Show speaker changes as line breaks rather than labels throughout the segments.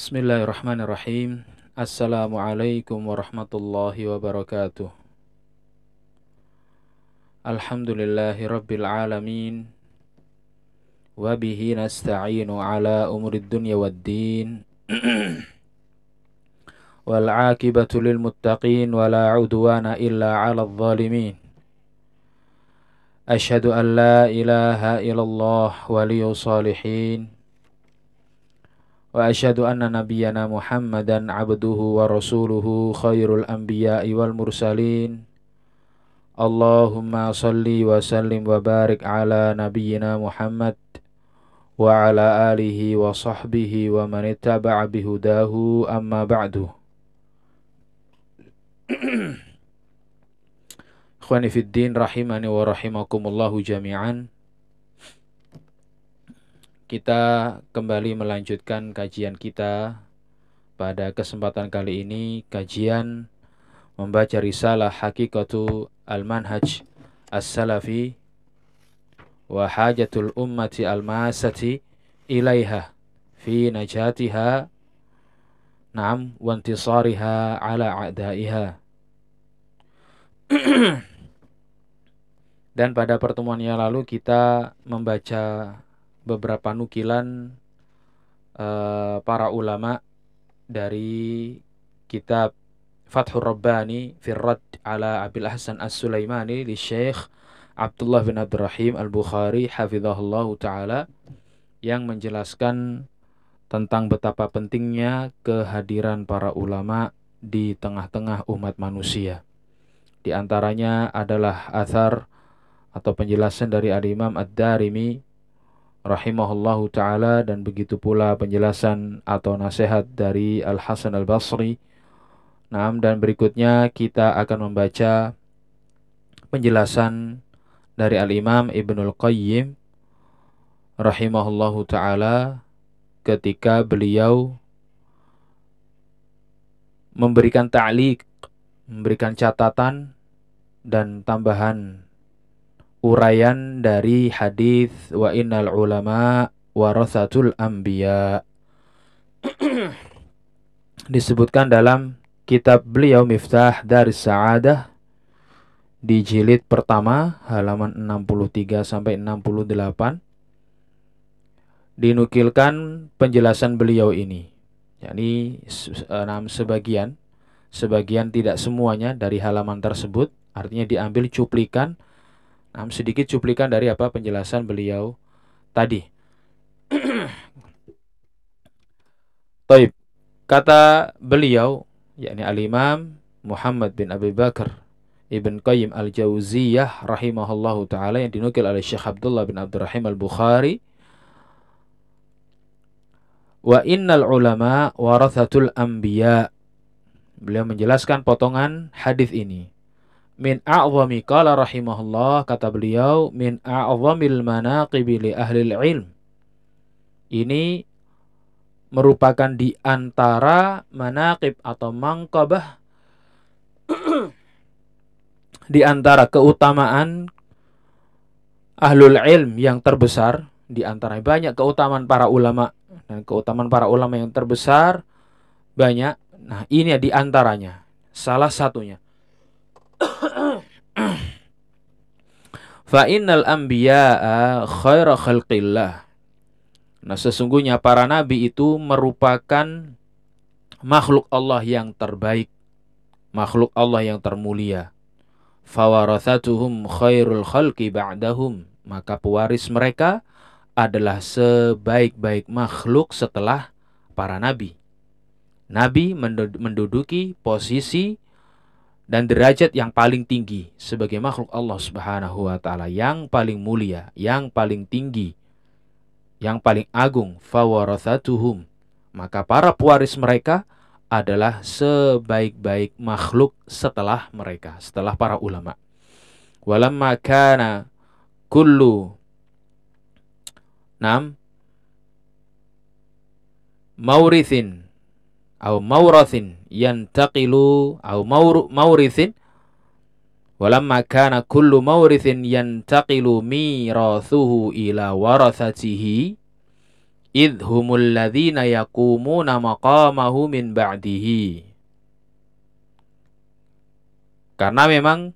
Bismillahirrahmanirrahim. Assalamualaikum warahmatullahi wabarakatuh. Alhamdulillahi rabbil alamin. Wabihi nasta'inu ala umurid dunya waddin. Wal akibatu lil muttaqin wa la udwana illa ala zalimin. Ashhadu an la ilaha illallah waliyu salihin. وأشهد أن نبينا محمدا عبده ورسوله خير الأنبياء والمرسلين اللهم صل وسلم وبارك على نبينا محمد وعلى آله وصحبه ومن اتبع بهداه أما بعد إخواني في الدين رحمني ورحمكم الله جميعا kita kembali melanjutkan kajian kita. Pada kesempatan kali ini kajian membaca risalah Hakikatu Al-Manhaj As-Salafi wa hajatul ummati al-masati ilaiha fi najatiha na'am wa intisariha ala a'daiha. Dan pada pertemuan yang lalu kita membaca beberapa nukilan uh, para ulama dari kitab Fathur Rabbani Firrad ala Abil Hasan As-Sulaimani di Syekh Abdullah bin Abdurrahim Al-Bukhari hafizahullah taala yang menjelaskan tentang betapa pentingnya kehadiran para ulama di tengah-tengah umat manusia. Di antaranya adalah athar atau penjelasan dari Al-Imam Ad-Darimi rahimahullahu taala dan begitu pula penjelasan atau nasihat dari Al Hasan Al Basri. Nah, dan berikutnya kita akan membaca penjelasan dari Al Imam Ibnul Qayyim rahimahullahu taala ketika beliau memberikan ta'liq, memberikan catatan dan tambahan uraian dari hadis wa innal ulama warasatul anbiya. Disebutkan dalam kitab beliau Miftah dari Sa'adah di jilid pertama halaman 63 sampai 68 dinukilkan penjelasan beliau ini. Yakni enam sebagian sebagian tidak semuanya dari halaman tersebut artinya diambil cuplikan Nah, sedikit cuplikan dari apa penjelasan beliau tadi. Taib. Kata beliau, yakni Al-Imam Muhammad bin Abi Bakar Ibn Qayyim Al-Jauziyah rahimahullahu taala yang dinukil oleh Syekh Abdullah bin Abdurrahim Al-Bukhari wa innal ulama warathatul anbiya beliau menjelaskan potongan hadis ini min a'zami qala rahimahullah kata beliau min a'zamil manaqibi li ahli ilm ini merupakan di antara manaqib atau mangkabah di antara keutamaan ahlul ilm yang terbesar di antara banyak keutamaan para ulama dan keutamaan para ulama yang terbesar banyak. Nah ini di antaranya salah satunya Fa innal anbiya'a khaira khalqillah. Nah, sesungguhnya para nabi itu merupakan makhluk Allah yang terbaik, makhluk Allah yang termulia. Fawarathatuhum khairul khalqi ba'dahum. Maka pewaris mereka adalah sebaik-baik makhluk setelah para nabi. Nabi menduduki posisi dan derajat yang paling tinggi sebagai makhluk Allah Subhanahu wa taala yang paling mulia, yang paling tinggi, yang paling agung fawarathatuhum. Maka para pewaris mereka adalah sebaik-baik makhluk setelah mereka, setelah para ulama. Walamma kana kullu nam maurithin atau maurathin yantaqilu maur maurithin walamma kana kullu maurithin yantaqilu mirathuhu ila warathatihi idhumul ladzina yakumuna maqamahu min ba'dihi. Karena memang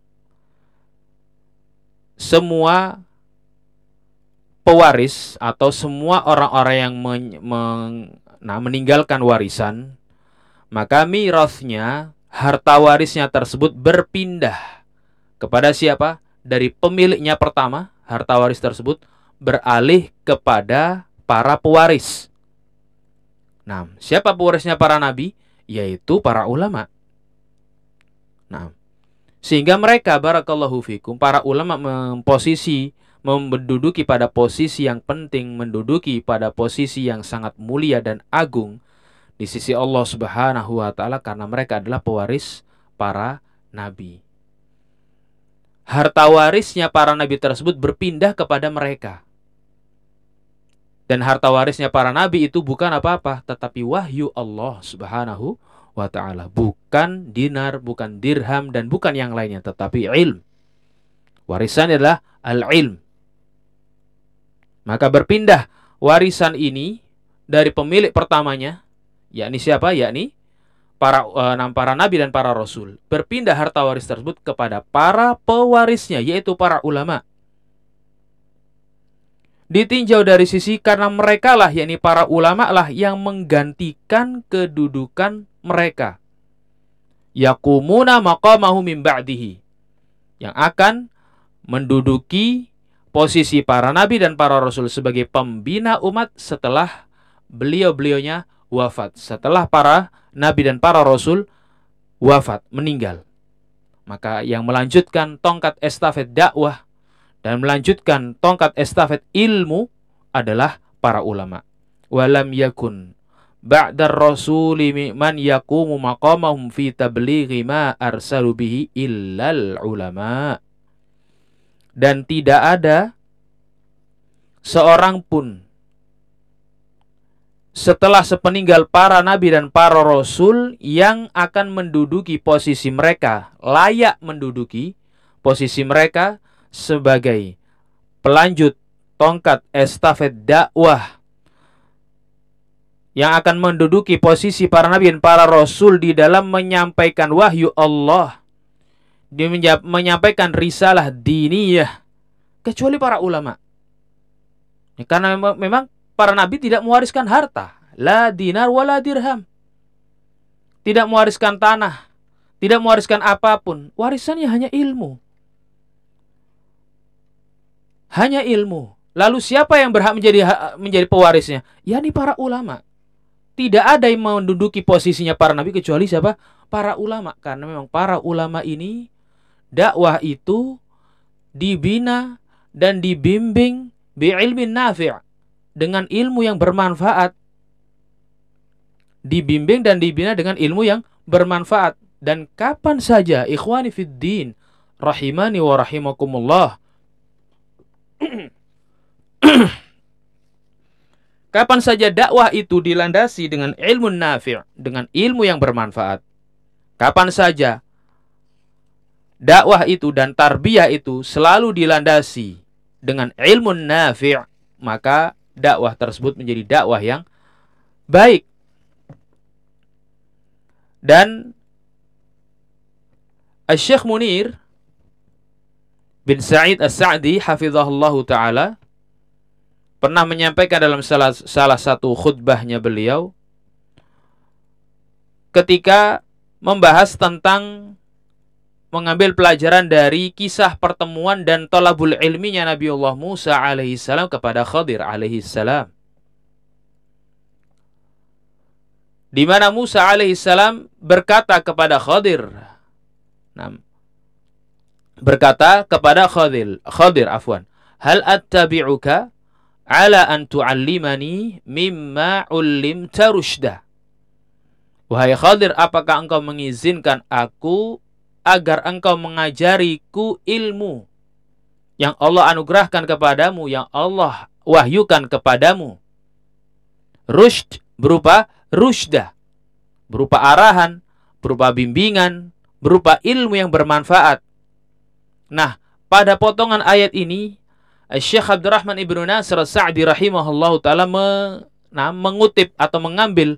semua pewaris atau semua orang-orang yang men, men, nah, meninggalkan warisan, maka mirasnya, harta warisnya tersebut berpindah kepada siapa? Dari pemiliknya pertama, harta waris tersebut beralih kepada para pewaris. Nah, siapa pewarisnya para nabi? Yaitu para ulama. Nah, sehingga mereka barakallahu fikum para ulama memposisi menduduki pada posisi yang penting, menduduki pada posisi yang sangat mulia dan agung di sisi Allah Subhanahu wa taala karena mereka adalah pewaris para nabi. Harta warisnya para nabi tersebut berpindah kepada mereka. Dan harta warisnya para nabi itu bukan apa-apa, tetapi wahyu Allah Subhanahu wa taala, bukan dinar, bukan dirham dan bukan yang lainnya, tetapi ilm. Warisan adalah al-ilm, maka berpindah warisan ini dari pemilik pertamanya, yakni siapa? Yakni para uh, para nabi dan para rasul. Berpindah harta waris tersebut kepada para pewarisnya, yaitu para ulama. Ditinjau dari sisi karena mereka lah, yakni para ulama lah yang menggantikan kedudukan mereka. Yakumuna maqamahu min ba'dihi. Yang akan menduduki posisi para nabi dan para rasul sebagai pembina umat setelah beliau-beliaunya wafat. Setelah para nabi dan para rasul wafat, meninggal. Maka yang melanjutkan tongkat estafet dakwah dan melanjutkan tongkat estafet ilmu adalah para ulama. Walam yakun ba'dar rasuli man yakumu maqamahum fi tablighi ma arsalu bihi illal ulama dan tidak ada seorang pun setelah sepeninggal para nabi dan para rasul yang akan menduduki posisi mereka, layak menduduki posisi mereka sebagai pelanjut tongkat estafet dakwah yang akan menduduki posisi para nabi dan para rasul di dalam menyampaikan wahyu Allah dia menyampaikan risalah diniyah kecuali para ulama. Ya, karena memang para nabi tidak mewariskan harta, la dinar wala dirham. Tidak mewariskan tanah, tidak mewariskan apa pun. Warisannya hanya ilmu. Hanya ilmu. Lalu siapa yang berhak menjadi menjadi pewarisnya? Ya ini para ulama. Tidak ada yang menduduki posisinya para nabi kecuali siapa? Para ulama. Karena memang para ulama ini dakwah itu dibina dan dibimbing bi'ilmin nafi' dengan ilmu yang bermanfaat. Dibimbing dan dibina dengan ilmu yang bermanfaat. Dan kapan saja ikhwani fid din rahimani wa rahimakumullah. kapan saja dakwah itu dilandasi dengan ilmu nafi' dengan ilmu yang bermanfaat. Kapan saja dakwah itu dan tarbiyah itu selalu dilandasi dengan ilmu nafi' maka dakwah tersebut menjadi dakwah yang baik. Dan Syekh Munir bin Sa'id As-Sa'di hafizahullahu taala pernah menyampaikan dalam salah, salah satu khutbahnya beliau ketika membahas tentang mengambil pelajaran dari kisah pertemuan dan tolabul ilminya Nabiullah Musa alaihissalam kepada Khadir alaihissalam. Di mana Musa alaihissalam berkata kepada Khadir, berkata kepada Khadir, Khadir afwan, hal attabi'uka ala an tu'allimani mimma ullimta rushda. Wahai Khadir, apakah engkau mengizinkan aku agar engkau mengajariku ilmu yang Allah anugerahkan kepadamu, yang Allah wahyukan kepadamu. Rushd berupa rushda, berupa arahan, berupa bimbingan, berupa ilmu yang bermanfaat. Nah, pada potongan ayat ini, Syekh Abdurrahman Ibnu Nasr Sa'di rahimahullah taala nah mengutip atau mengambil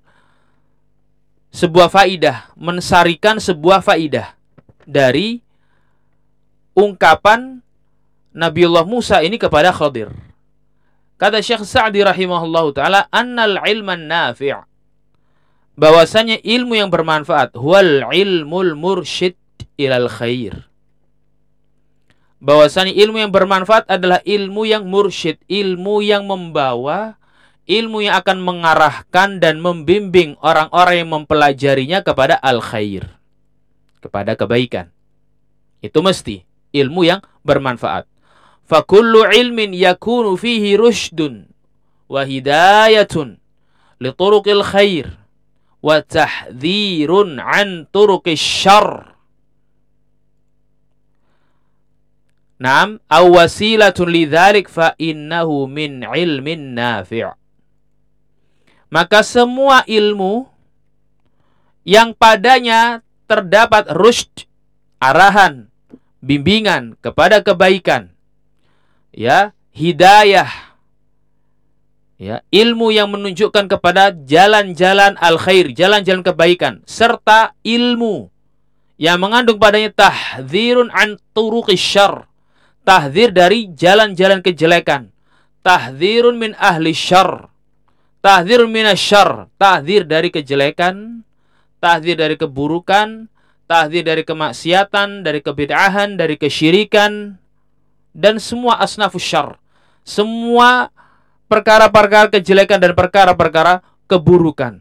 sebuah faidah, mensarikan sebuah faidah dari ungkapan Nabiullah Musa ini kepada Khadir. Kata Syekh Sa'di rahimahullahu taala, "Annal ilman nafi' bahwasanya ilmu yang bermanfaat wal ilmul mursyid ilal khair." Bahwasanya ilmu yang bermanfaat adalah ilmu yang mursyid, ilmu yang membawa, ilmu yang akan mengarahkan dan membimbing orang-orang yang mempelajarinya kepada al khair, kepada kebaikan. Itu mesti ilmu yang bermanfaat. Fakullu ilmin yakunu fihi rushdun wa hidayatun li turuqil khair wa tahdhirun an turuqis syarr. Naam, aw wasilatun lidzalik fa innahu min ilmin nafi'. Maka semua ilmu yang padanya terdapat rushd, arahan, bimbingan kepada kebaikan, ya hidayah. Ya ilmu yang menunjukkan kepada jalan-jalan al khair jalan-jalan kebaikan serta ilmu yang mengandung padanya tahdzirun an turuqis syarr tahdzir dari jalan-jalan kejelekan. Tahdzirun min ahli syarr min syarr tahdzir dari kejelekan tahdzir dari keburukan tahdzir dari kemaksiatan dari kebid'ahan dari kesyirikan dan semua asnafus syar. Semua perkara-perkara kejelekan dan perkara-perkara keburukan.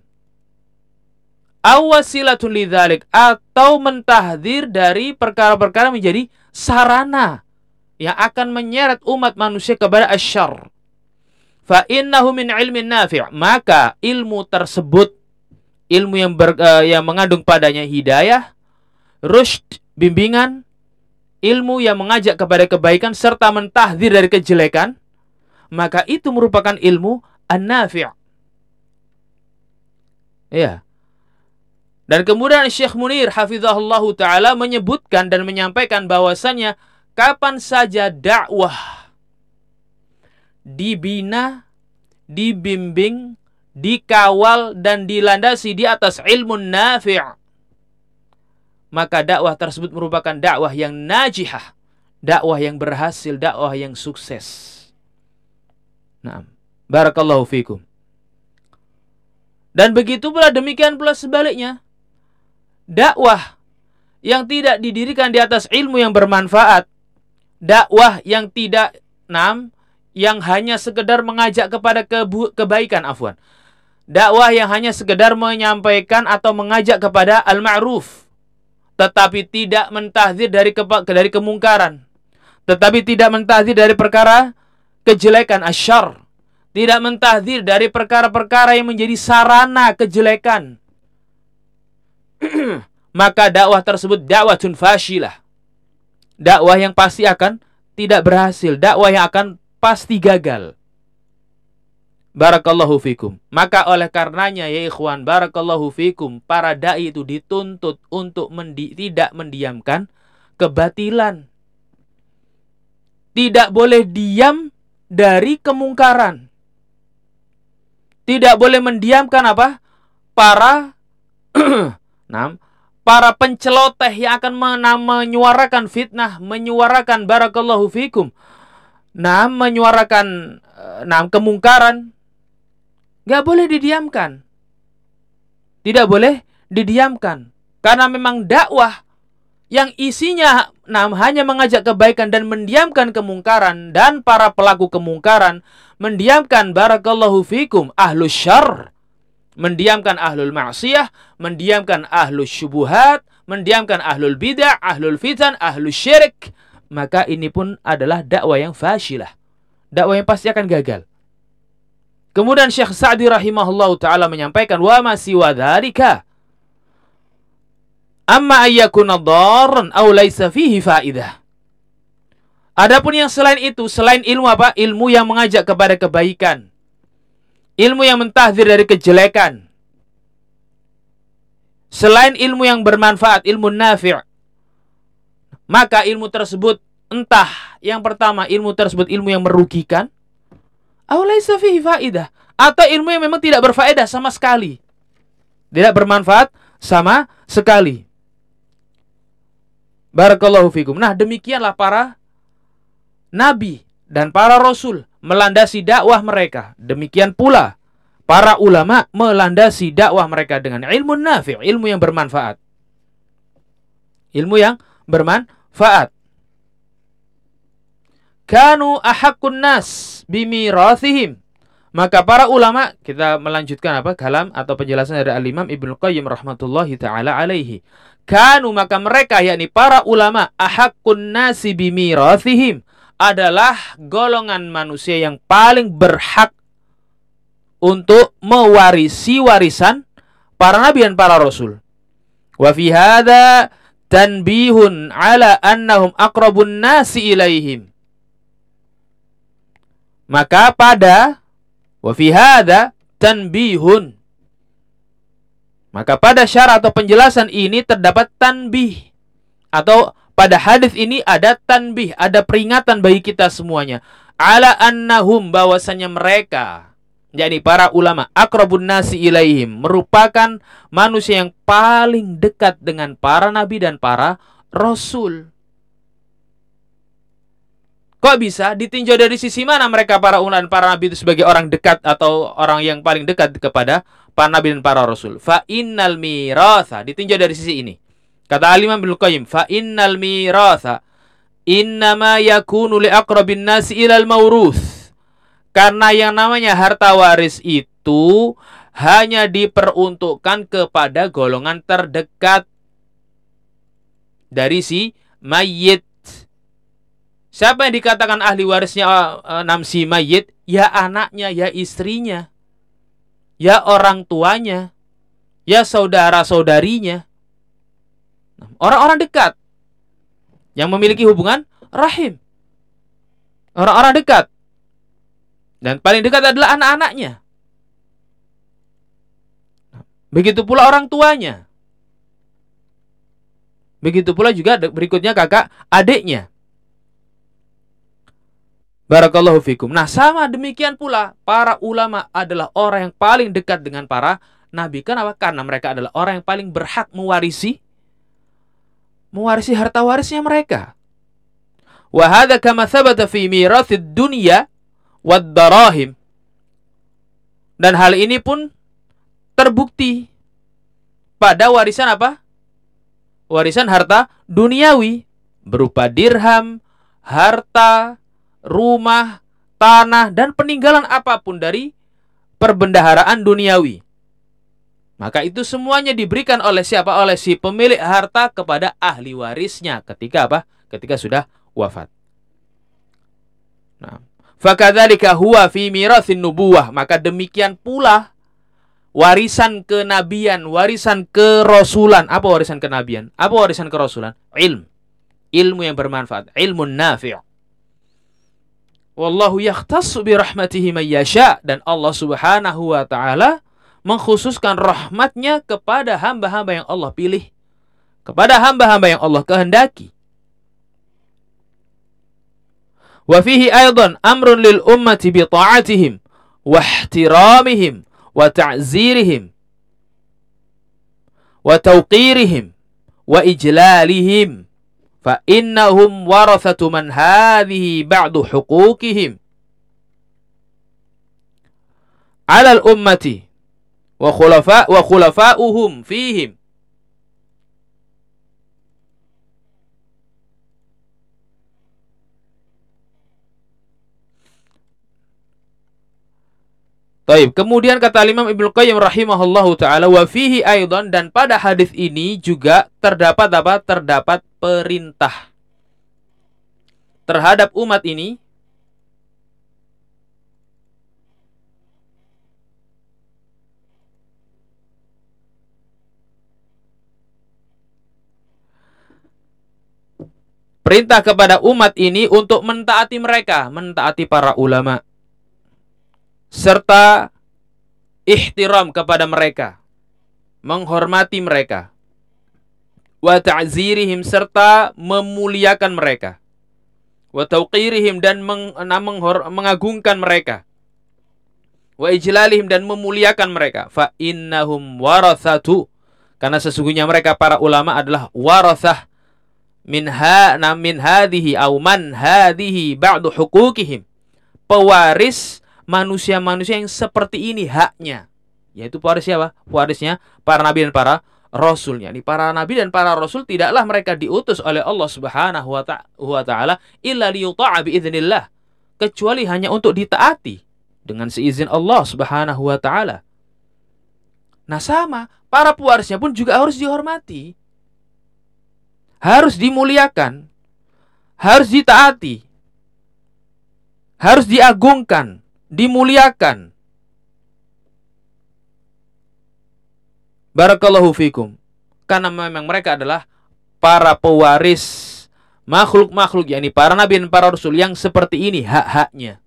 Awasilatun lidzalik atau mentahdir dari perkara-perkara menjadi sarana yang akan menyeret umat manusia kepada asyar. Fa innahu min ilmin nafi'. Maka ilmu tersebut ilmu yang ber, uh, yang mengandung padanya hidayah, rushd, bimbingan, ilmu yang mengajak kepada kebaikan serta mentahdir dari kejelekan, maka itu merupakan ilmu an-nafi'. Ya. Dan kemudian Syekh Munir hafizahullah taala menyebutkan dan menyampaikan bahwasannya kapan saja dakwah dibina, dibimbing, dikawal dan dilandasi di atas ilmu nafi' maka dakwah tersebut merupakan dakwah yang najihah, dakwah yang berhasil, dakwah yang sukses. Nah, barakallahu fikum. Dan begitu pula demikian pula sebaliknya. Dakwah yang tidak didirikan di atas ilmu yang bermanfaat, dakwah yang tidak nam yang hanya sekedar mengajak kepada kebaikan afwan. Dakwah yang hanya sekedar menyampaikan atau mengajak kepada al-ma'ruf, tetapi tidak mentahdir dari ke, dari kemungkaran, tetapi tidak mentahdir dari perkara kejelekan asyar, tidak mentahdir dari perkara-perkara yang menjadi sarana kejelekan. Maka dakwah tersebut dakwah fasyilah. Dakwah yang pasti akan tidak berhasil, dakwah yang akan pasti gagal. Barakallahu fikum. Maka oleh karenanya ya ikhwan, barakallahu fikum, para dai itu dituntut untuk mendi tidak mendiamkan kebatilan. Tidak boleh diam dari kemungkaran. Tidak boleh mendiamkan apa? Para enam para penceloteh yang akan menyuarakan fitnah, menyuarakan barakallahu fikum. Nah, menyuarakan nah, kemungkaran, Gak boleh didiamkan. Tidak boleh didiamkan. Karena memang dakwah yang isinya nah, hanya mengajak kebaikan dan mendiamkan kemungkaran dan para pelaku kemungkaran mendiamkan barakallahu fikum ahlu syar mendiamkan ahlul maksiyah mendiamkan ahlul syubuhat mendiamkan ahlul bidah ahlul fitan ahlul syirik maka ini pun adalah dakwah yang fasyilah dakwah yang pasti akan gagal Kemudian Syekh Sa'di rahimahullah taala menyampaikan wa ma siwa dzalika amma ayyakuna dharran aw laisa fihi faidah. Adapun yang selain itu, selain ilmu apa? Ilmu yang mengajak kepada kebaikan. Ilmu yang mentahdir dari kejelekan. Selain ilmu yang bermanfaat, ilmu nafi'. Maka ilmu tersebut entah yang pertama ilmu tersebut ilmu yang merugikan Aulaisa fihi atau ilmu yang memang tidak berfaedah sama sekali. Tidak bermanfaat sama sekali. Barakallahu fikum. Nah, demikianlah para nabi dan para rasul melandasi dakwah mereka. Demikian pula para ulama melandasi dakwah mereka dengan ilmu nafi', ilmu yang bermanfaat. Ilmu yang bermanfaat. Kanu ahakun nas bimirathihim. Maka para ulama kita melanjutkan apa kalam atau penjelasan dari Al-Imam Ibnu Qayyim rahmatullahi taala alaihi. Kanu maka mereka yakni para ulama ahakun nasi bimirathihim adalah golongan manusia yang paling berhak untuk mewarisi warisan para nabi dan para rasul. Wa fi hadza tanbihun ala annahum aqrabun nasi ilaihim. Maka pada wa fi tanbihun. Maka pada syarat atau penjelasan ini terdapat tanbih atau pada hadis ini ada tanbih, ada peringatan bagi kita semuanya. Ala annahum bahwasanya mereka yakni para ulama akrabun nasi ilaihim merupakan manusia yang paling dekat dengan para nabi dan para rasul. Kok bisa ditinjau dari sisi mana mereka para unan para nabi itu sebagai orang dekat atau orang yang paling dekat kepada para nabi dan para rasul? Fa innal miratha ditinjau dari sisi ini. Kata Alimah bin Qayyim, fa innal miratha innama yakunu li aqrabin nasi ilal mauruth. Karena yang namanya harta waris itu hanya diperuntukkan kepada golongan terdekat dari si mayit Siapa yang dikatakan ahli warisnya uh, namsi mayit? Ya anaknya, ya istrinya, ya orang tuanya, ya saudara-saudarinya. Orang-orang dekat yang memiliki hubungan rahim. Orang-orang dekat. Dan paling dekat adalah anak-anaknya. Begitu pula orang tuanya. Begitu pula juga berikutnya kakak adiknya. Barakallahu fikum. Nah, sama demikian pula para ulama adalah orang yang paling dekat dengan para nabi. Kenapa? Karena mereka adalah orang yang paling berhak mewarisi mewarisi harta warisnya mereka. Wa hadza kama thabata fi mirathid dunya wad darahim. Dan hal ini pun terbukti pada warisan apa? Warisan harta duniawi berupa dirham, harta, rumah, tanah, dan peninggalan apa pun dari perbendaharaan duniawi. Maka itu semuanya diberikan oleh siapa? Oleh si pemilik harta kepada ahli warisnya ketika apa? Ketika sudah wafat. Nah, fakadzalika huwa fi mirathin nubuwah. Maka demikian pula warisan kenabian, warisan kerasulan. Apa warisan kenabian? Apa warisan kerasulan? Ilm. Ilmu yang bermanfaat, ilmu nafi'. Wallahu yakhtassu bi rahmatihi yasha. Dan Allah Subhanahu wa taala mengkhususkan rahmatnya kepada hamba-hamba yang Allah pilih, kepada hamba-hamba yang Allah kehendaki. Wa fihi aidan amrun lil ummati bi ta'atihim wa ihtiramihim wa ta'zirihim wa tawqirihim wa ijlalihim fa innahum warathatu man hadhihi ba'du huquqihim ala al-ummati wa khulafa Taib. Kemudian kata Imam Ibnu Qayyim rahimahullahu taala wa fihi aidan dan pada hadis ini juga terdapat apa? Terdapat perintah terhadap umat ini perintah kepada umat ini untuk mentaati mereka, mentaati para ulama serta ihtiram kepada mereka, menghormati mereka, wa ta'zirihim serta memuliakan mereka, wa tauqirihim dan menghor, mengagungkan mereka, wa ijlalihim dan memuliakan mereka. Fa innahum warathatu karena sesungguhnya mereka para ulama adalah warathah min ha na min hadhihi au man hadhihi ba'du hukukihim pewaris manusia-manusia yang seperti ini haknya yaitu pewaris siapa pewarisnya para nabi dan para rasulnya ini para nabi dan para rasul tidaklah mereka diutus oleh Allah Subhanahu wa taala illa liyuta'a bi idznillah kecuali hanya untuk ditaati dengan seizin Allah Subhanahu wa taala. Nah, sama, para pewarisnya pun juga harus dihormati. Harus dimuliakan. Harus ditaati. Harus diagungkan, dimuliakan. Barakallahu fikum. Karena memang mereka adalah para pewaris makhluk-makhluk yakni para nabi dan para rasul yang seperti ini hak-haknya.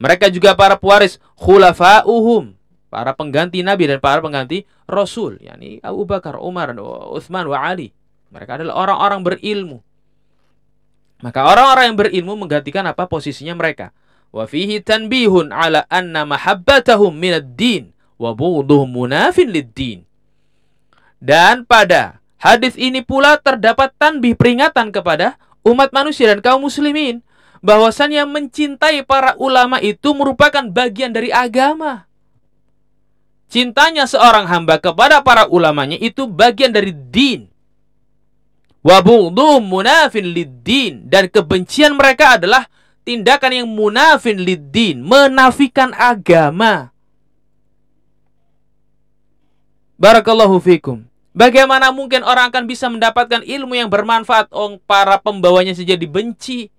Mereka juga para pewaris khulafa'uhum, para pengganti nabi dan para pengganti rasul, yakni Abu Bakar, Umar, Utsman wa Ali. Mereka adalah orang-orang berilmu. Maka orang-orang yang berilmu menggantikan apa posisinya mereka. Tanbihun ala anna mahabbatahum minad din wa bughdhuhum munafin lid-din. Dan pada hadis ini pula terdapat tanbih peringatan kepada umat manusia dan kaum muslimin bahwasannya mencintai para ulama itu merupakan bagian dari agama. Cintanya seorang hamba kepada para ulamanya itu bagian dari din. Wa munafin lid-din dan kebencian mereka adalah tindakan yang munafin lid-din, menafikan agama. Barakallahu fikum. Bagaimana mungkin orang akan bisa mendapatkan ilmu yang bermanfaat? Oh, para pembawanya saja dibenci.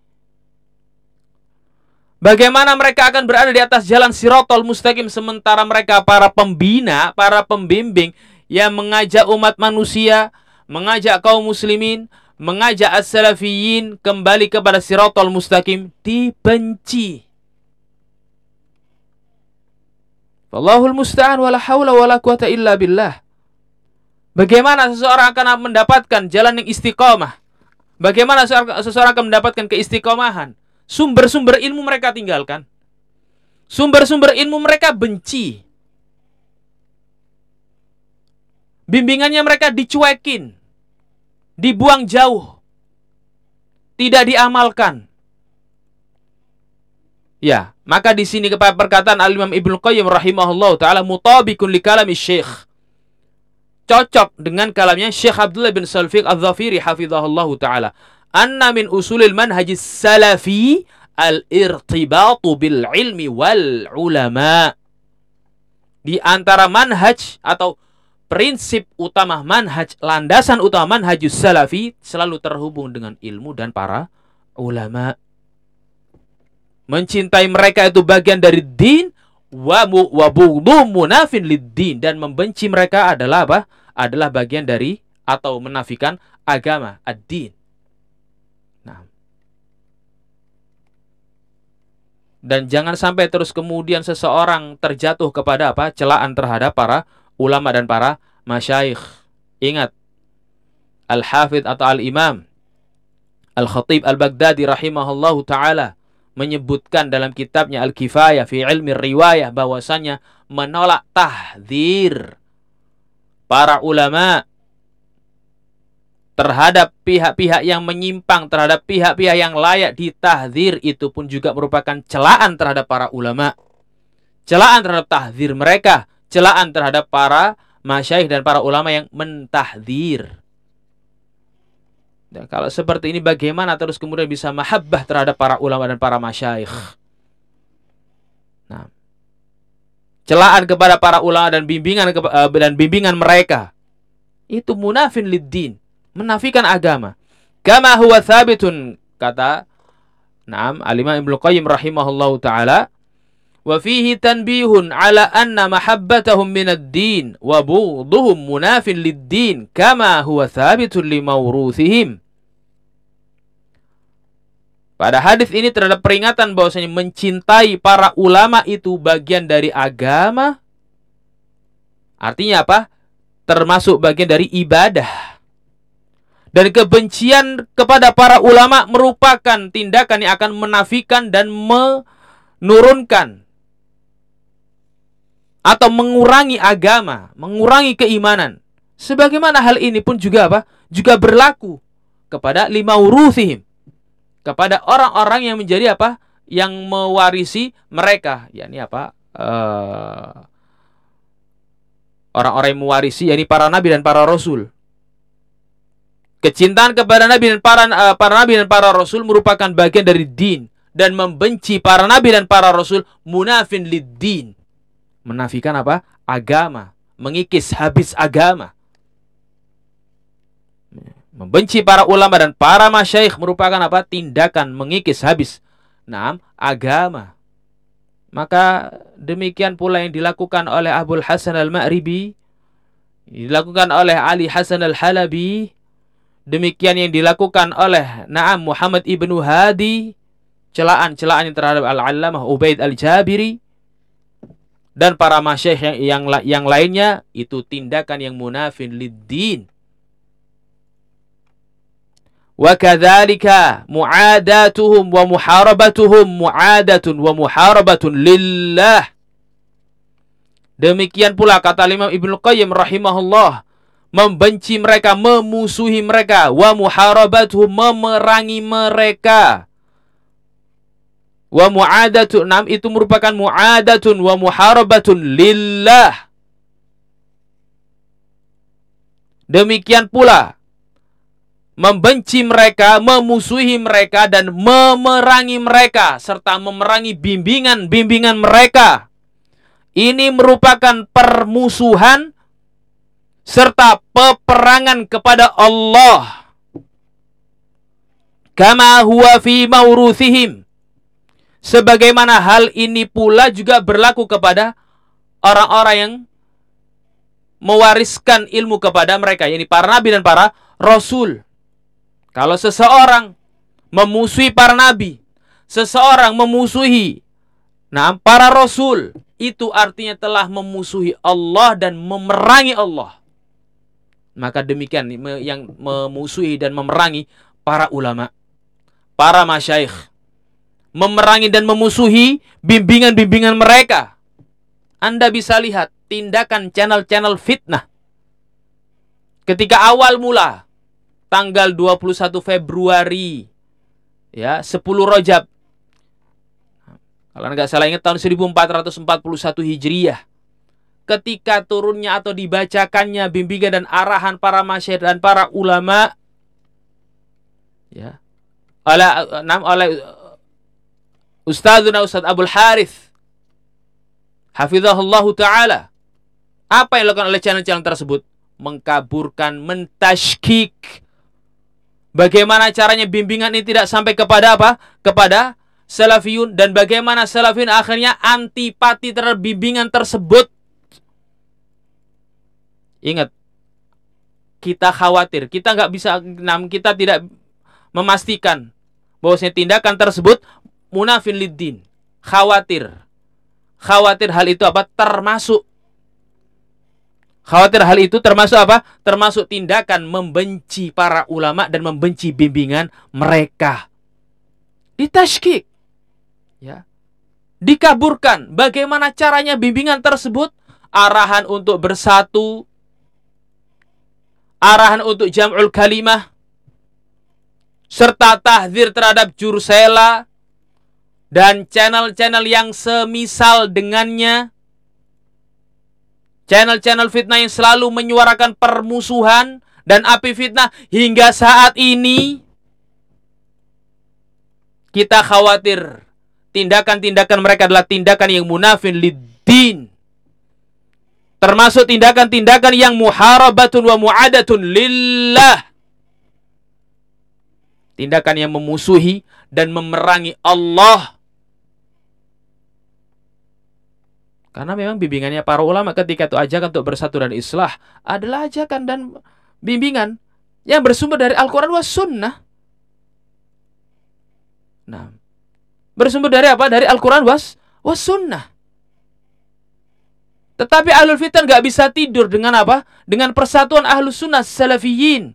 Bagaimana mereka akan berada di atas jalan sirotol mustaqim sementara mereka para pembina, para pembimbing yang mengajak umat manusia, mengajak kaum muslimin, mengajak as-salafiyin kembali kepada sirotol mustaqim dibenci. Wallahul musta'an wala haula wala quwata illa billah. Bagaimana seseorang akan mendapatkan jalan yang istiqomah? Bagaimana seseorang akan mendapatkan keistiqomahan? Sumber-sumber ilmu mereka tinggalkan. Sumber-sumber ilmu mereka benci. Bimbingannya mereka dicuekin. Dibuang jauh. Tidak diamalkan. Ya, maka di sini kepada perkataan Al-Imam Ibnu Qayyim rahimahullah taala mutabikun li kalami Syekh. Cocok dengan kalamnya Syekh Abdullah bin Salfiq Al-Dhafiri hafizahullah taala anna min usulil manhajis salafi al-irtibatu bil ilmi wal ulama. Di antara manhaj atau prinsip utama manhaj, landasan utama manhajus salafi selalu terhubung dengan ilmu dan para ulama. Mencintai mereka itu bagian dari din wa wa munafin lid din dan membenci mereka adalah apa? Adalah bagian dari atau menafikan agama ad-din. dan jangan sampai terus kemudian seseorang terjatuh kepada apa celaan terhadap para ulama dan para masyayikh. Ingat Al-Hafidh atau Al-Imam Al-Khatib Al-Baghdadi rahimahullahu taala menyebutkan dalam kitabnya Al-Kifayah fi ilmi riwayah bahwasanya menolak tahdzir para ulama terhadap pihak-pihak yang menyimpang, terhadap pihak-pihak yang layak ditahdir itu pun juga merupakan celaan terhadap para ulama. Celaan terhadap tahdir mereka, celaan terhadap para masyaikh dan para ulama yang mentahdir. Dan kalau seperti ini bagaimana terus kemudian bisa mahabbah terhadap para ulama dan para masyaikh? Nah, celaan kepada para ulama dan bimbingan eh, dan bimbingan mereka itu munafin lid din menafikan agama. Kama huwa thabitun kata Naam Al-Imam Ibnu Qayyim rahimahullahu taala wa fihi tanbihun ala anna mahabbatahum ad-din wa bughdhuhum munafin lid-din kama huwa thabitun li mawruthihim. Pada hadis ini terhadap peringatan bahwasanya mencintai para ulama itu bagian dari agama. Artinya apa? Termasuk bagian dari ibadah dan kebencian kepada para ulama merupakan tindakan yang akan menafikan dan menurunkan atau mengurangi agama, mengurangi keimanan. Sebagaimana hal ini pun juga apa? Juga berlaku kepada lima uruthihim. Kepada orang-orang yang menjadi apa? Yang mewarisi mereka. yakni apa? Uh, orang-orang yang mewarisi, yakni para nabi dan para rasul. Kecintaan kepada nabi dan para uh, para nabi dan para rasul merupakan bagian dari din dan membenci para nabi dan para rasul munafin lid din menafikan apa? Agama, mengikis habis agama. Membenci para ulama dan para masyaikh merupakan apa? Tindakan mengikis habis Naam, agama. Maka demikian pula yang dilakukan oleh Abdul Hasan Al-Ma'ribi, dilakukan oleh Ali Hasan Al-Halabi, demikian yang dilakukan oleh Naam Muhammad Ibnu Hadi, celaan-celaan yang terhadap Al-Allamah Ubaid Al-Jabiri, dan para masyayikh yang, yang yang lainnya itu tindakan yang munafin lid-din. Wa kadzalika mu'adatuhum wa muharabatuhum mu'adatun wa muharabatun lillah. Demikian pula kata Imam Ibnu Qayyim rahimahullah membenci mereka, memusuhi mereka, wa muharabatuhum memerangi mereka wa mu'adatun nam itu merupakan mu'adatun wa muharabatun lillah demikian pula membenci mereka, memusuhi mereka dan memerangi mereka serta memerangi bimbingan-bimbingan mereka. Ini merupakan permusuhan serta peperangan kepada Allah. Kama huwa fi mauruthihim Sebagaimana hal ini pula juga berlaku kepada orang-orang yang mewariskan ilmu kepada mereka, yakni para nabi dan para rasul. Kalau seseorang memusuhi para nabi, seseorang memusuhi nah para rasul, itu artinya telah memusuhi Allah dan memerangi Allah. Maka demikian yang memusuhi dan memerangi para ulama, para masyaikh, memerangi dan memusuhi bimbingan-bimbingan mereka. Anda bisa lihat tindakan channel-channel fitnah. Ketika awal mula tanggal 21 Februari ya 10 Rojab kalau nggak salah ingat tahun 1441 Hijriah ketika turunnya atau dibacakannya bimbingan dan arahan para masyarakat dan para ulama ya oleh oleh Ustazuna Ustaz Abdul Harith Hafizahullah Ta'ala Apa yang dilakukan oleh channel-channel tersebut? Mengkaburkan, mentashkik Bagaimana caranya bimbingan ini tidak sampai kepada apa? Kepada salafiyun dan bagaimana salafiyun akhirnya antipati terhadap bimbingan tersebut. Ingat, kita khawatir, kita nggak bisa, kita tidak memastikan bahwasanya tindakan tersebut munafin liddin. Khawatir. Khawatir hal itu apa? Termasuk Khawatir hal itu termasuk apa? Termasuk tindakan membenci para ulama dan membenci bimbingan mereka. Ditashkik. Ya. Dikaburkan. Bagaimana caranya bimbingan tersebut? Arahan untuk bersatu. Arahan untuk jam'ul kalimah. Serta tahdir terhadap jursela dan channel-channel yang semisal dengannya channel-channel fitnah yang selalu menyuarakan permusuhan dan api fitnah hingga saat ini kita khawatir tindakan-tindakan mereka adalah tindakan yang munafin lidin termasuk tindakan-tindakan yang muharabatun wa mu'adatun lillah. Tindakan yang memusuhi dan memerangi Allah Karena memang bimbingannya para ulama ketika itu ajakan untuk bersatu dan islah adalah ajakan dan bimbingan yang bersumber dari Al-Quran was sunnah. Nah, bersumber dari apa? Dari Al-Quran was was sunnah. Tetapi ahlul fitan nggak bisa tidur dengan apa? Dengan persatuan ahlus sunnah salafiyin.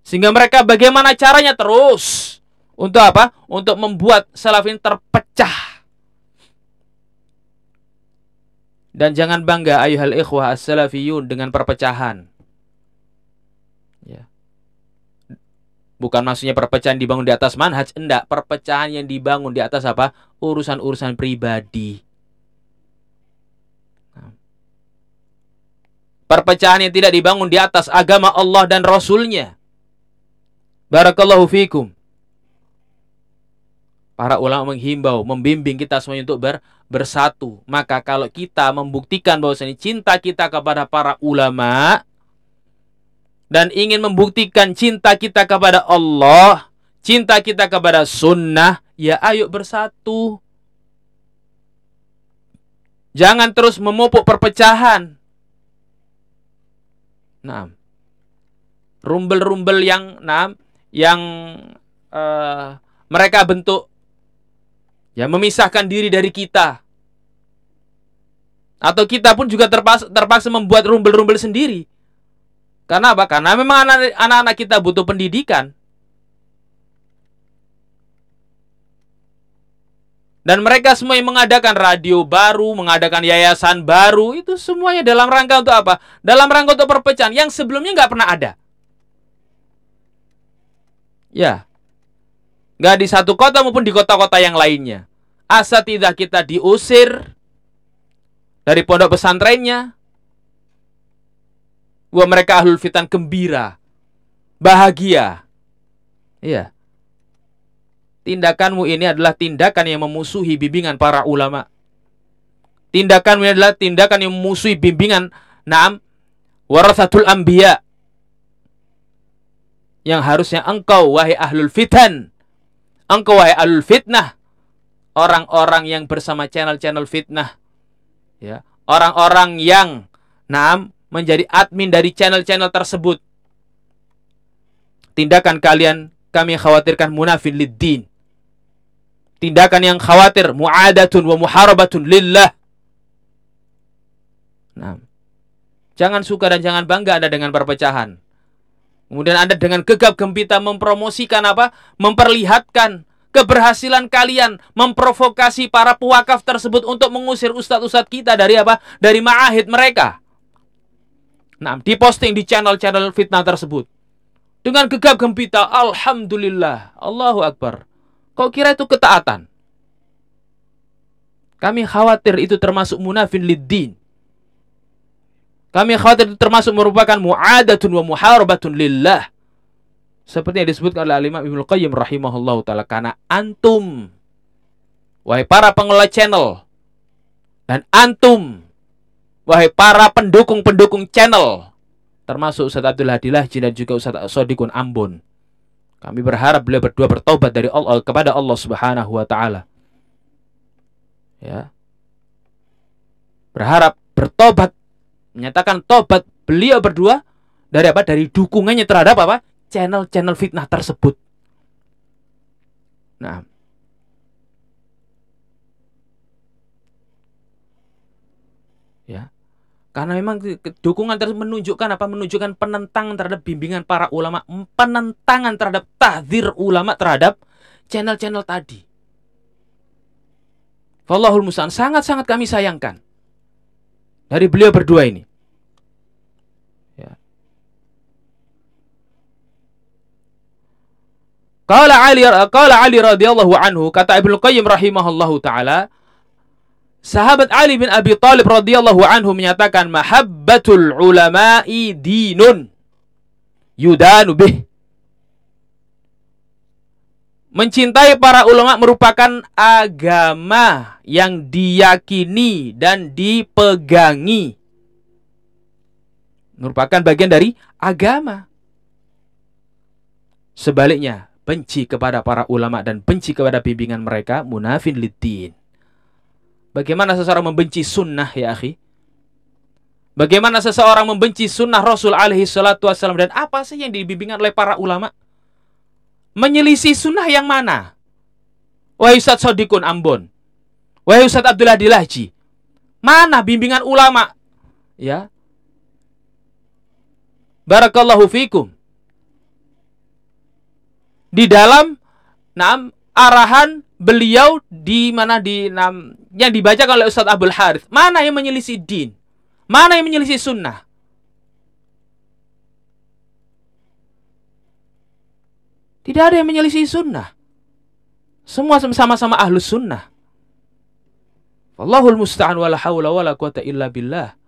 Sehingga mereka bagaimana caranya terus untuk apa? Untuk membuat salafin terpecah Dan jangan bangga ayuhal ikhwah as-salafiyun dengan perpecahan. Ya. Bukan maksudnya perpecahan dibangun di atas manhaj, enggak, perpecahan yang dibangun di atas apa? urusan-urusan pribadi. Nah. Perpecahan yang tidak dibangun di atas agama Allah dan Rasulnya. Barakallahu fikum. Para ulama menghimbau, membimbing kita semuanya untuk ber, bersatu. Maka kalau kita membuktikan bahwasanya cinta kita kepada para ulama dan ingin membuktikan cinta kita kepada Allah, cinta kita kepada sunnah, ya ayo bersatu. Jangan terus memupuk perpecahan. Nah, rumbel-rumbel yang nah, yang uh, mereka bentuk ya memisahkan diri dari kita. Atau kita pun juga terpaksa, terpaksa membuat rumbel-rumbel sendiri. Karena apa? Karena memang anak-anak kita butuh pendidikan. Dan mereka semua yang mengadakan radio baru, mengadakan yayasan baru, itu semuanya dalam rangka untuk apa? Dalam rangka untuk perpecahan yang sebelumnya nggak pernah ada. Ya, Nggak di satu kota maupun di kota-kota yang lainnya. Asatidah kita diusir dari pondok pesantrennya. Wah mereka ahlul fitan gembira. Bahagia. Iya. Tindakanmu ini adalah tindakan yang memusuhi bimbingan para ulama. Tindakanmu ini adalah tindakan yang memusuhi bimbingan Naam warasatul anbiya yang harusnya engkau wahai ahlul fitan Engkau wahai alul fitnah, orang-orang yang bersama channel-channel fitnah, ya, orang-orang yang nam menjadi admin dari channel-channel tersebut. Tindakan kalian kami khawatirkan munafin lid-din. Tindakan yang khawatir mu'adatun wa muharabatun lillah. Nah, jangan suka dan jangan bangga Anda dengan perpecahan. Kemudian Anda dengan gegap gempita mempromosikan apa? Memperlihatkan keberhasilan kalian memprovokasi para pewakaf tersebut untuk mengusir ustadz-ustadz kita dari apa? Dari ma'ahid mereka. Nah, diposting di channel-channel fitnah tersebut. Dengan gegap gempita, Alhamdulillah, Allahu Akbar. Kau kira itu ketaatan? Kami khawatir itu termasuk munafin lid kami khawatir itu termasuk merupakan mu'adatun wa muharabatun lillah. Seperti yang disebutkan oleh Imam Ibnu Qayyim rahimahullahu taala karena antum wahai para pengelola channel dan antum wahai para pendukung-pendukung channel termasuk Ustaz Abdul Hadilah dan juga Ustaz Sodikun Ambon. Kami berharap beliau berdua bertobat dari Allah kepada Allah Subhanahu wa taala. Ya. Berharap bertobat menyatakan tobat beliau berdua dari apa? Dari dukungannya terhadap apa? Channel-channel fitnah tersebut. Nah, ya karena memang dukungan tersebut menunjukkan apa menunjukkan penentangan terhadap bimbingan para ulama penentangan terhadap tahdir ulama terhadap channel-channel tadi Wallahul Musa'an sangat-sangat kami sayangkan dari beliau berdua ini. Ya. Qala Ali qala Ali radhiyallahu anhu kata Ibnu Qayyim rahimahullahu taala Sahabat Ali bin Abi Thalib radhiyallahu anhu menyatakan mahabbatul ulama'i dinun yudanu bih Mencintai para ulama merupakan agama yang diyakini dan dipegangi. Merupakan bagian dari agama. Sebaliknya, benci kepada para ulama dan benci kepada bimbingan mereka munafin lidin. Bagaimana seseorang membenci sunnah ya akhi? Bagaimana seseorang membenci sunnah Rasul alaihi salatu wassalam dan apa sih yang dibimbingan oleh para ulama? Menyelisih sunnah yang mana? Wahai Ustaz Sodikun Ambon. Wahai Ustaz Abdullah Dilahji. Mana bimbingan ulama? Ya. Barakallahu fikum. Di dalam enam arahan beliau di mana di yang dibaca oleh Ustadz Abdul Harith mana yang menyelisih din mana yang menyelisih sunnah tidak ada yang menyelisih sunnah. Semua sama-sama ahlus sunnah. Allahul musta'an wala hawla wala quwata illa billah.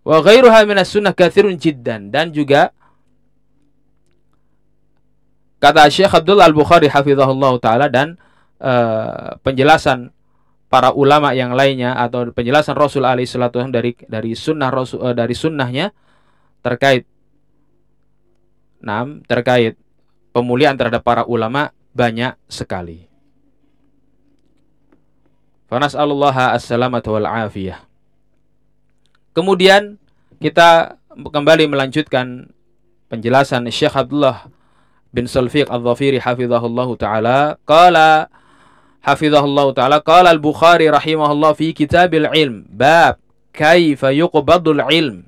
Wa ghairuha minas sunnah kathirun jiddan. Dan juga Kata Syekh Abdul Al-Bukhari hafizahullah taala dan uh, penjelasan para ulama yang lainnya atau penjelasan Rasul alaihi salatu dari dari sunnah Rasul uh, dari sunnahnya terkait enam terkait pemulihan terhadap para ulama banyak sekali. Fanas'alullaha as-salamata wal afiyah. Kemudian kita kembali melanjutkan penjelasan Syekh Abdullah bin Salfiq al-Dhafiri hafizahullahu taala qala hafizahullahu taala qala al-Bukhari rahimahullah fi kitabil ilm bab kaifa yuqbadul ilm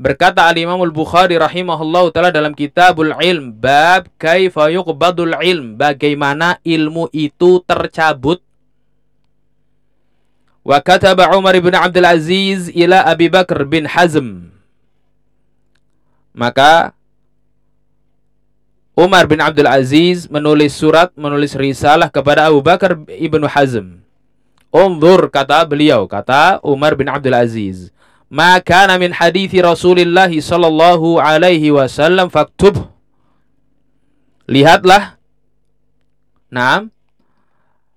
berkata al-Imam al-Bukhari rahimahullahu taala dalam kitabul ilm bab kaifa yuqbadul ilm bagaimana ilmu itu tercabut wa kataba Umar bin Abdul Aziz ila Abi Bakar bin Hazm maka Umar bin Abdul Aziz menulis surat, menulis risalah kepada Abu Bakar ibnu Hazm. Unzur kata beliau, kata Umar bin Abdul Aziz. Maka min hadithi Rasulullah sallallahu alaihi wasallam faktub. Lihatlah. Naam.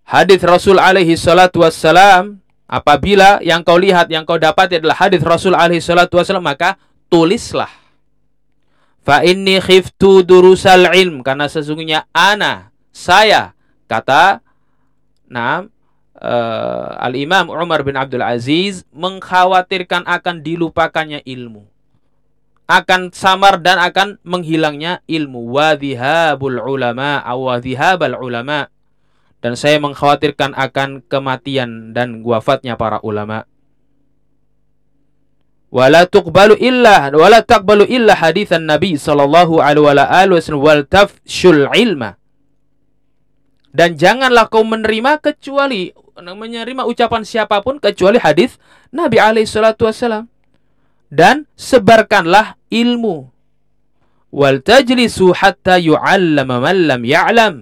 Hadis Rasul alaihi salatu wassalam apabila yang kau lihat, yang kau dapat adalah hadis Rasul alaihi salatu wassalam maka tulislah Fa inni khiftu durusal ilm karena sesungguhnya ana saya kata nah uh, Al Imam Umar bin Abdul Aziz mengkhawatirkan akan dilupakannya ilmu. Akan samar dan akan menghilangnya ilmu. Wadhihabul ulama awadhihabal ulama. Dan saya mengkhawatirkan akan kematian dan wafatnya para ulama. Wala tuqbalu illa wala taqbalu illa haditsan Nabi sallallahu alaihi wasallam wal tafshul ilma. Dan janganlah kau menerima kecuali menerima ucapan siapa pun kecuali hadis Nabi alaihi wasallam. Dan sebarkanlah ilmu. Wal tajlisu hatta yu'allama man lam ya'lam.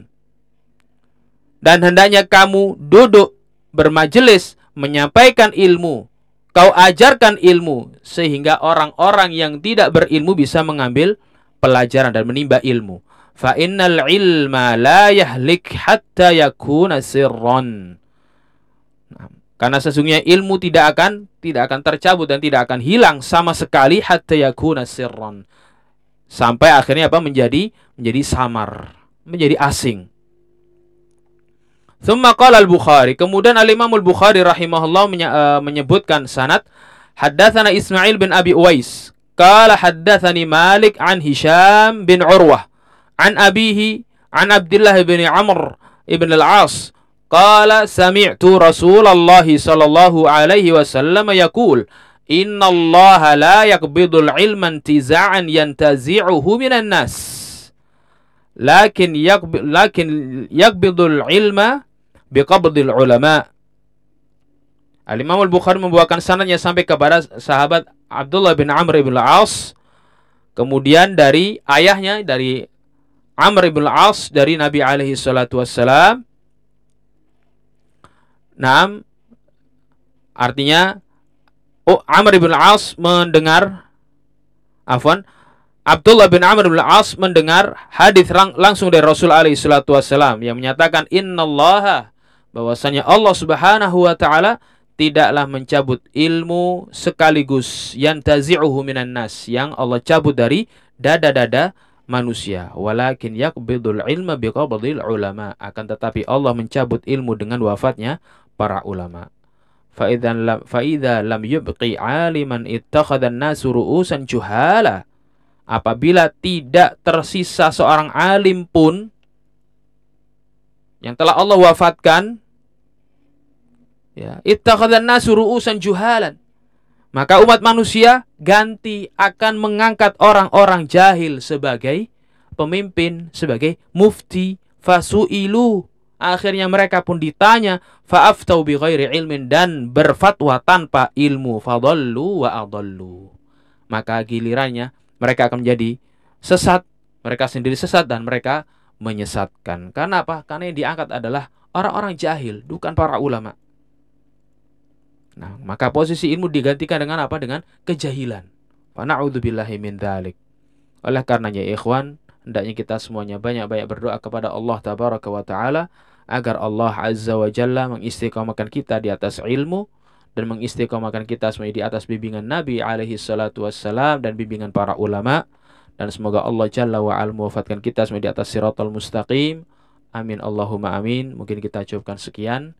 Dan hendaknya kamu duduk bermajelis menyampaikan ilmu kau ajarkan ilmu sehingga orang-orang yang tidak berilmu bisa mengambil pelajaran dan menimba ilmu. Fa innal ilma la yahlik hatta yakuna sirran. Nah, karena sesungguhnya ilmu tidak akan tidak akan tercabut dan tidak akan hilang sama sekali hatta yakuna sirran. Sampai akhirnya apa menjadi menjadi samar, menjadi asing. Thumma qala al-Bukhari. Kemudian al-Imam al-Bukhari rahimahullah uh, menyebutkan sanad Haddatsana Ismail bin Abi Uwais. Qala haddatsani Malik an Hisham bin Urwah an abihi an Abdullah bin Amr ibn al-As. Qala sami'tu Rasulullah sallallahu alaihi wasallam yaqul Inna Allah la yaqbidul ilma intiza'an yantazi'uhu minan nas. Lakin yaqbid lakin yaqbidul ilma biqabdil ulama. Al-Imam Al-Bukhari membawakan sanadnya sampai kepada sahabat Abdullah bin Amr bin Al-As. Kemudian dari ayahnya dari Amr bin Al-As dari Nabi alaihi salatu wassalam. Naam artinya oh Amr bin Al-As mendengar afwan Abdullah bin Amr bin Al-As mendengar hadis langsung dari Rasul alaihi salatu wassalam yang menyatakan innallaha bahwasanya Allah Subhanahu wa taala tidaklah mencabut ilmu sekaligus yang tazi'uhu minan nas yang Allah cabut dari dada-dada manusia. Walakin yaqbidul ilma biqabdil ulama. Akan tetapi Allah mencabut ilmu dengan wafatnya para ulama. Fa idzan lam fa idza lam yubqi aliman ittakhadha an-nasu ru'usan juhala. Apabila tidak tersisa seorang alim pun yang telah Allah wafatkan ya ittakhadhan nasu ru'usan juhalan maka umat manusia ganti akan mengangkat orang-orang jahil sebagai pemimpin, sebagai mufti, fasu'ilu. Akhirnya mereka pun ditanya fa'aftau bi ghairi ilmin? Dan berfatwa tanpa ilmu. Fadallu wa adallu. Maka gilirannya mereka akan menjadi sesat. Mereka sendiri sesat dan mereka menyesatkan. Karena apa? Karena yang diangkat adalah orang-orang jahil bukan para ulama nah maka posisi ilmu digantikan dengan apa? Dengan kejahilan. Fa na'udzubillahi min dzalik oleh karenanya ikhwan hendaknya kita semuanya banyak-banyak berdoa kepada Allah tabaraka wa taala agar Allah Azza wa Jalla mengistiqomahkan kita di atas ilmu dan mengistiqomahkan kita semuanya di atas bimbingan Nabi alaihi salatu wassalam dan bimbingan para ulama. Dan semoga Allah Jalla wa Ala mewafatkan kita semuanya di atas siratal mustaqim. Amin Allahumma amin. Mungkin kita cukupkan sekian